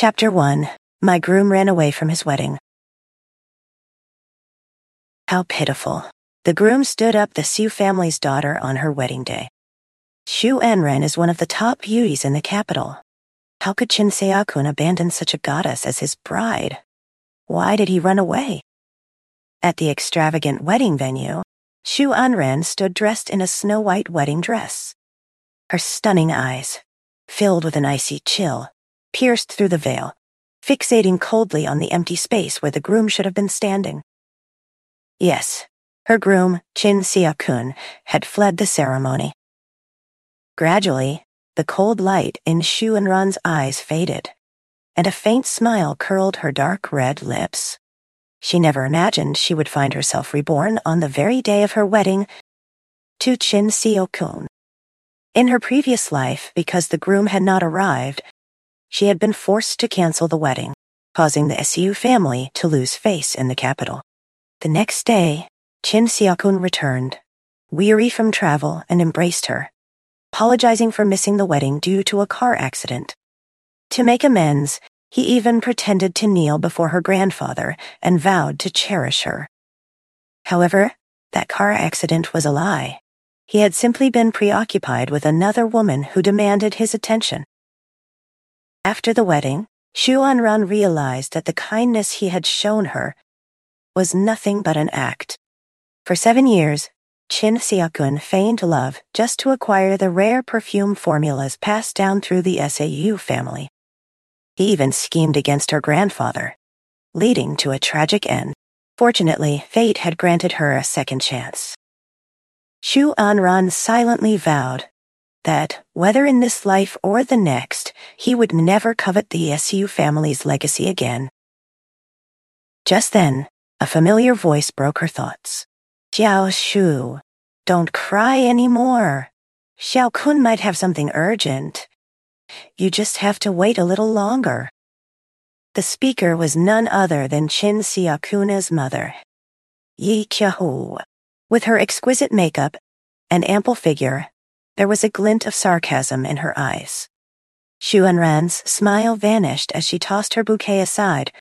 Chapter 1 My groom ran away from his wedding. How pitiful. The groom stood up the Xu family's daughter on her wedding day. Xu Anran is one of the top beauties in the capital. How could Qin Seokun abandon such a goddess as his bride? Why did he run away? At the extravagant wedding venue, Xu Anran stood dressed in a snow-white wedding dress. Her stunning eyes, filled with an icy chill, pierced through the veil, fixating coldly on the empty space where the groom should have been standing. Yes, her groom, Qin Seokun, had fled the ceremony. Gradually, the cold light in Xu Anran's eyes faded, and a faint smile curled her dark red lips. She never imagined she would find herself reborn on the very day of her wedding to Qin Seokun. In her previous life, because the groom had not arrived, she had been forced to cancel the wedding, causing the Xu family to lose face in the capital. The next day, Qin Seokun returned, weary from travel, and embraced her, apologizing for missing the wedding due to a car accident. To make amends, he even pretended to kneel before her grandfather and vowed to cherish her. However, that car accident was a lie. He had simply been preoccupied with another woman who demanded his attention. After the wedding, Xu Anran realized that the kindness he had shown her was nothing but an act. For seven years, Qin Seokun feigned love just to acquire the rare perfume formulas passed down through the Xu family. He even schemed against her grandfather, leading to a tragic end. Fortunately, fate had granted her a second chance. Xu Anran silently vowed that, whether in this life or the next, he would never covet the Xu family's legacy again. Just then, a familiar voice broke her thoughts. Xiao Shu, don't cry anymore. Xiao Kun might have something urgent. You just have to wait a little longer. The speaker was none other than Qin Seokuna's mother, Yi Qiahu. With her exquisite makeup and ample figure, there was a glint of sarcasm in her eyes. Xu Anran's smile vanished as she tossed her bouquet aside,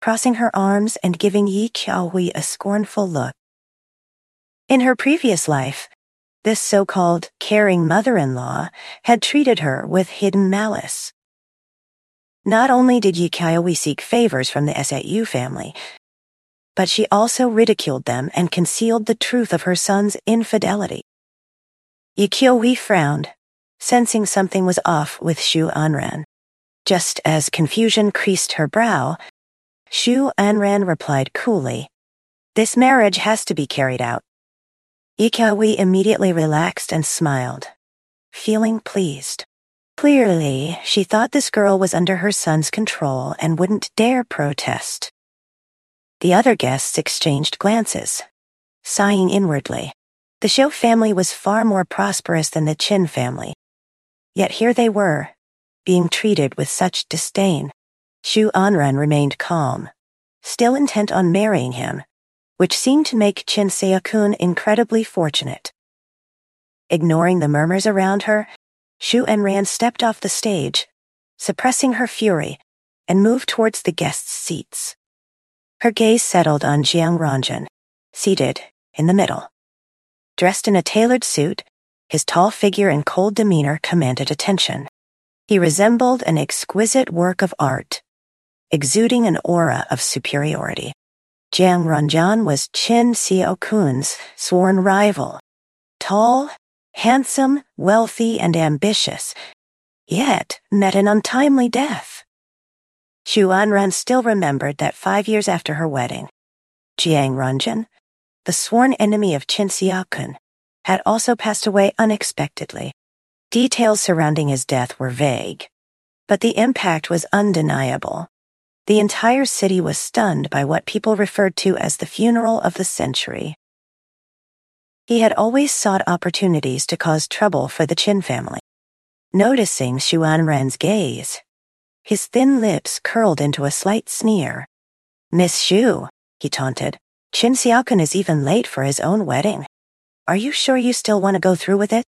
crossing her arms and giving Yi Qiahui a scornful look. In her previous life, this so-called caring mother-in-law had treated her with hidden malice. Not only did Yi Qiahui seek favors from the Xu family, but she also ridiculed them and concealed the truth of her son's infidelity. Yi Qiahui frowned, sensing something was off with Xu Anran. Just as confusion creased her brow, Xu Anran replied coolly, This marriage has to be carried out. Yi Qiahui immediately relaxed and smiled, feeling pleased. Clearly, she thought this girl was under her son's control and wouldn't dare protest. The other guests exchanged glances, sighing inwardly. The Xu family was far more prosperous than the Qin family. Yet here they were, being treated with such disdain. Xu Anran remained calm, still intent on marrying him, which seemed to make Qin Seokun incredibly fortunate. Ignoring the murmurs around her, Xu Anran stepped off the stage, suppressing her fury, and moved towards the guests' seats. Her gaze settled on Jiang Ranjun, seated in the middle. Dressed in a tailored suit, his tall figure and cold demeanor commanded attention. He resembled an exquisite work of art, exuding an aura of superiority. Jiang Ranjan was Qin Seokun's sworn rival. Tall, handsome, wealthy, and ambitious, yet met an untimely death. Xu Anran still remembered that five years after her wedding, Jiang Ranjan, the sworn enemy of Qin Seokun, had also passed away unexpectedly. Details surrounding his death were vague, but the impact was undeniable. The entire city was stunned by what people referred to as the funeral of the century. He had always sought opportunities to cause trouble for the Qin family. Noticing Xu Anran's gaze, his thin lips curled into a slight sneer. Miss Xu, he taunted, Qin Xiaokun is even late for his own wedding. Are you sure you still want to go through with it?